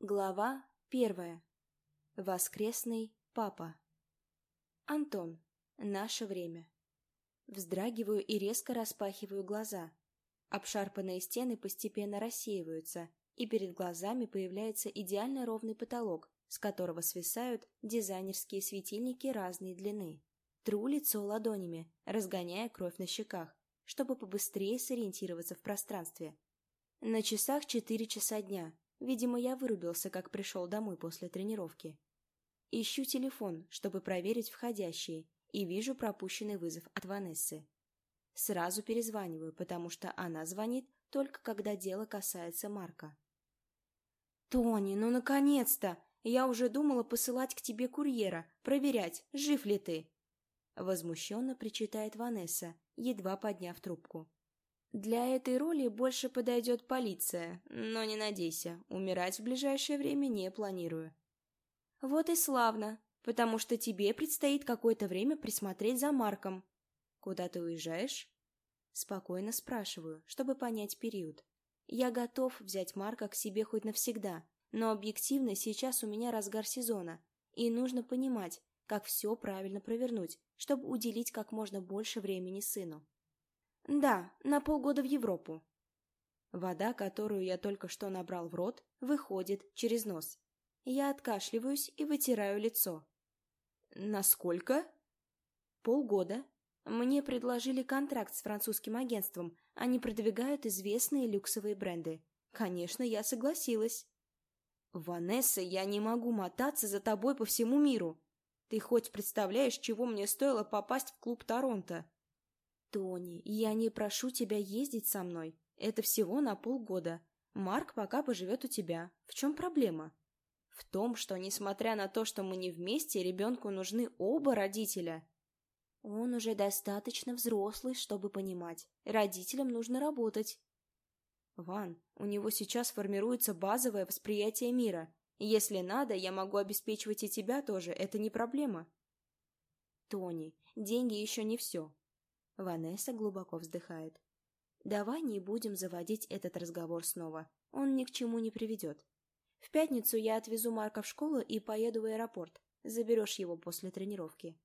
Глава первая. Воскресный папа. Антон. Наше время. Вздрагиваю и резко распахиваю глаза. Обшарпанные стены постепенно рассеиваются, и перед глазами появляется идеально ровный потолок, с которого свисают дизайнерские светильники разной длины. Тру лицо ладонями, разгоняя кровь на щеках, чтобы побыстрее сориентироваться в пространстве. На часах четыре часа дня, Видимо, я вырубился, как пришел домой после тренировки. Ищу телефон, чтобы проверить входящие, и вижу пропущенный вызов от Ванессы. Сразу перезваниваю, потому что она звонит только когда дело касается Марка. «Тони, ну наконец-то! Я уже думала посылать к тебе курьера, проверять, жив ли ты!» Возмущенно причитает Ванесса, едва подняв трубку. Для этой роли больше подойдет полиция, но не надейся, умирать в ближайшее время не планирую. Вот и славно, потому что тебе предстоит какое-то время присмотреть за Марком. Куда ты уезжаешь? Спокойно спрашиваю, чтобы понять период. Я готов взять Марка к себе хоть навсегда, но объективно сейчас у меня разгар сезона, и нужно понимать, как все правильно провернуть, чтобы уделить как можно больше времени сыну. Да, на полгода в Европу. Вода, которую я только что набрал в рот, выходит через нос. Я откашливаюсь и вытираю лицо. Насколько? Полгода. Мне предложили контракт с французским агентством. Они продвигают известные люксовые бренды. Конечно, я согласилась. «Ванесса, я не могу мотаться за тобой по всему миру. Ты хоть представляешь, чего мне стоило попасть в клуб Торонто?» «Тони, я не прошу тебя ездить со мной. Это всего на полгода. Марк пока поживет у тебя. В чем проблема?» «В том, что, несмотря на то, что мы не вместе, ребенку нужны оба родителя». «Он уже достаточно взрослый, чтобы понимать. Родителям нужно работать». «Ван, у него сейчас формируется базовое восприятие мира. Если надо, я могу обеспечивать и тебя тоже, это не проблема». «Тони, деньги еще не все. Ванесса глубоко вздыхает. «Давай не будем заводить этот разговор снова. Он ни к чему не приведет. В пятницу я отвезу Марка в школу и поеду в аэропорт. Заберешь его после тренировки».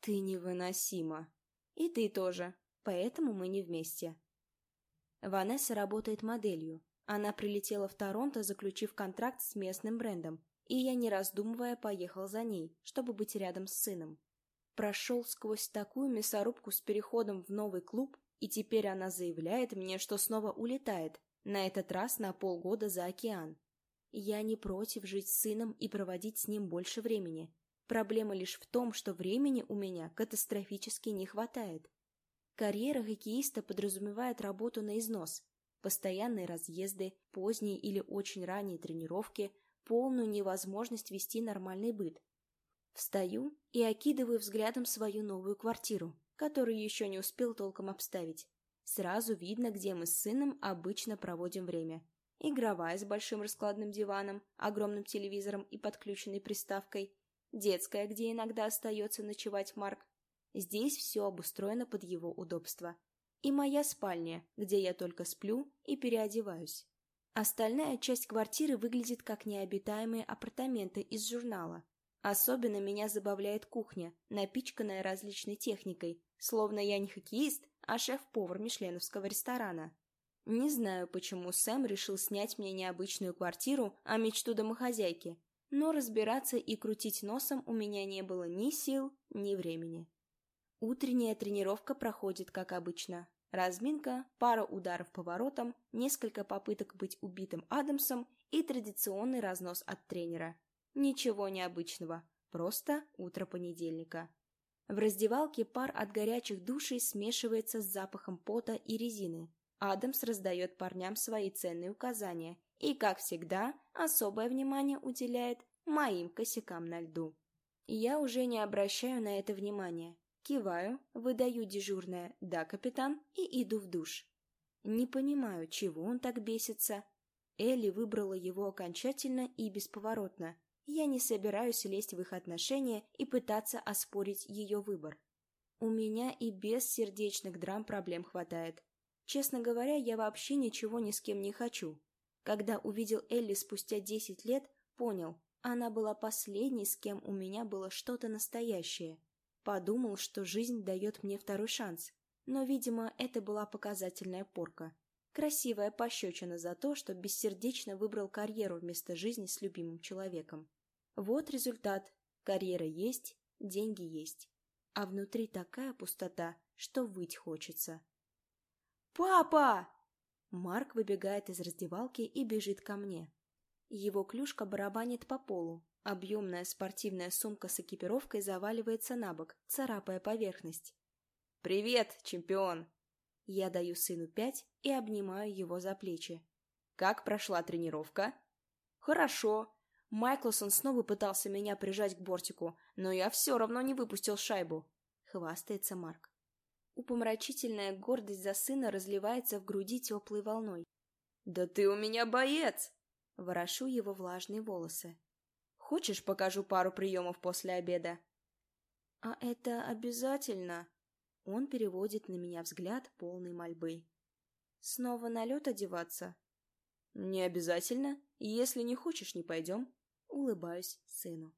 «Ты невыносима. И ты тоже. Поэтому мы не вместе». Ванесса работает моделью. Она прилетела в Торонто, заключив контракт с местным брендом, и я, не раздумывая, поехал за ней, чтобы быть рядом с сыном прошел сквозь такую мясорубку с переходом в новый клуб, и теперь она заявляет мне, что снова улетает, на этот раз на полгода за океан. Я не против жить с сыном и проводить с ним больше времени. Проблема лишь в том, что времени у меня катастрофически не хватает. Карьера хоккеиста подразумевает работу на износ, постоянные разъезды, поздние или очень ранние тренировки, полную невозможность вести нормальный быт. Встаю и окидываю взглядом свою новую квартиру, которую еще не успел толком обставить. Сразу видно, где мы с сыном обычно проводим время. Игровая с большим раскладным диваном, огромным телевизором и подключенной приставкой. Детская, где иногда остается ночевать Марк. Здесь все обустроено под его удобство. И моя спальня, где я только сплю и переодеваюсь. Остальная часть квартиры выглядит как необитаемые апартаменты из журнала, Особенно меня забавляет кухня, напичканная различной техникой, словно я не хоккеист, а шеф-повар мишленовского ресторана. Не знаю, почему Сэм решил снять мне необычную квартиру, а мечту домохозяйки, но разбираться и крутить носом у меня не было ни сил, ни времени. Утренняя тренировка проходит как обычно. Разминка, пара ударов поворотом, несколько попыток быть убитым Адамсом и традиционный разнос от тренера. Ничего необычного, просто утро понедельника. В раздевалке пар от горячих душей смешивается с запахом пота и резины. Адамс раздает парням свои ценные указания и, как всегда, особое внимание уделяет моим косякам на льду. Я уже не обращаю на это внимания. Киваю, выдаю дежурное «да, капитан» и иду в душ. Не понимаю, чего он так бесится. Элли выбрала его окончательно и бесповоротно, я не собираюсь лезть в их отношения и пытаться оспорить ее выбор. У меня и без сердечных драм проблем хватает. Честно говоря, я вообще ничего ни с кем не хочу. Когда увидел Элли спустя десять лет, понял, она была последней, с кем у меня было что-то настоящее. Подумал, что жизнь дает мне второй шанс. Но, видимо, это была показательная порка. Красивая пощечина за то, что бессердечно выбрал карьеру вместо жизни с любимым человеком. Вот результат. Карьера есть, деньги есть. А внутри такая пустота, что выть хочется. «Папа!» Марк выбегает из раздевалки и бежит ко мне. Его клюшка барабанит по полу. Объемная спортивная сумка с экипировкой заваливается на бок, царапая поверхность. «Привет, чемпион!» Я даю сыну пять и обнимаю его за плечи. «Как прошла тренировка?» «Хорошо. Майклсон снова пытался меня прижать к бортику, но я все равно не выпустил шайбу», — хвастается Марк. Упомрачительная гордость за сына разливается в груди теплой волной. «Да ты у меня боец!» Ворошу его влажные волосы. «Хочешь, покажу пару приемов после обеда?» «А это обязательно?» Он переводит на меня взгляд полной мольбы. «Снова на лед одеваться?» «Не обязательно. Если не хочешь, не пойдем». Улыбаюсь сыну.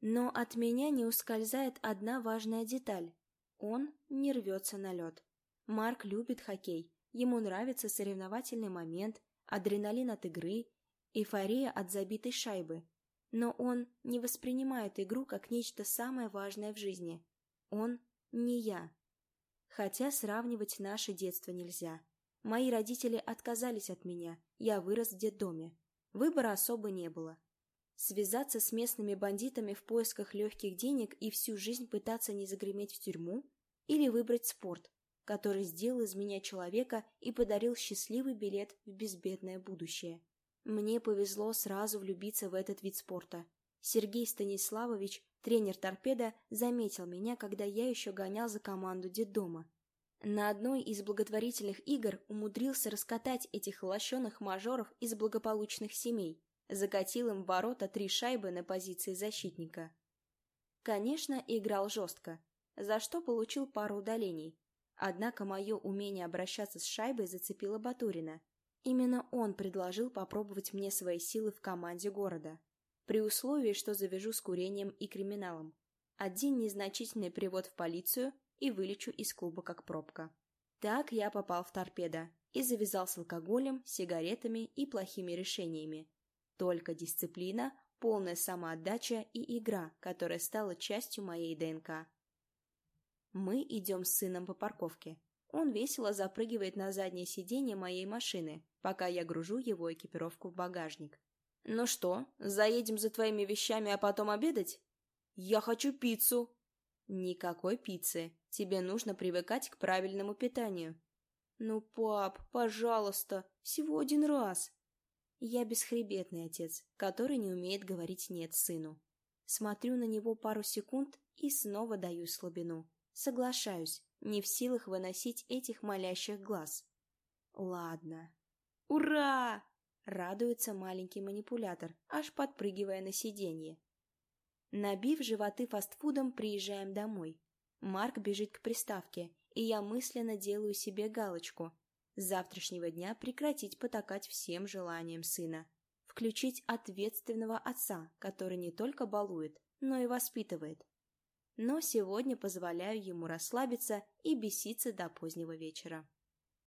Но от меня не ускользает одна важная деталь. Он не рвется на лед. Марк любит хоккей. Ему нравится соревновательный момент, адреналин от игры, эйфория от забитой шайбы. Но он не воспринимает игру как нечто самое важное в жизни. Он не я. Хотя сравнивать наше детство нельзя. Мои родители отказались от меня, я вырос в детдоме. Выбора особо не было. Связаться с местными бандитами в поисках легких денег и всю жизнь пытаться не загреметь в тюрьму? Или выбрать спорт, который сделал из меня человека и подарил счастливый билет в безбедное будущее? Мне повезло сразу влюбиться в этот вид спорта. Сергей Станиславович, тренер торпеда, заметил меня, когда я еще гонял за команду детдома. На одной из благотворительных игр умудрился раскатать этих лощеных мажоров из благополучных семей – закатил им в ворота три шайбы на позиции защитника. Конечно, играл жестко, за что получил пару удалений. Однако мое умение обращаться с шайбой зацепило Батурина. Именно он предложил попробовать мне свои силы в команде города, при условии, что завяжу с курением и криминалом. Один незначительный привод в полицию и вылечу из клуба как пробка. Так я попал в торпедо и завязал с алкоголем, сигаретами и плохими решениями, только дисциплина, полная самоотдача и игра, которая стала частью моей ДНК. Мы идем с сыном по парковке. Он весело запрыгивает на заднее сиденье моей машины, пока я гружу его экипировку в багажник. «Ну что, заедем за твоими вещами, а потом обедать?» «Я хочу пиццу!» «Никакой пиццы. Тебе нужно привыкать к правильному питанию». «Ну, пап, пожалуйста, всего один раз!» Я бесхребетный отец, который не умеет говорить «нет» сыну. Смотрю на него пару секунд и снова даю слабину. Соглашаюсь, не в силах выносить этих молящих глаз. Ладно. Ура! Радуется маленький манипулятор, аж подпрыгивая на сиденье. Набив животы фастфудом, приезжаем домой. Марк бежит к приставке, и я мысленно делаю себе галочку, с завтрашнего дня прекратить потакать всем желаниям сына. Включить ответственного отца, который не только балует, но и воспитывает. Но сегодня позволяю ему расслабиться и беситься до позднего вечера.